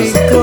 Rico.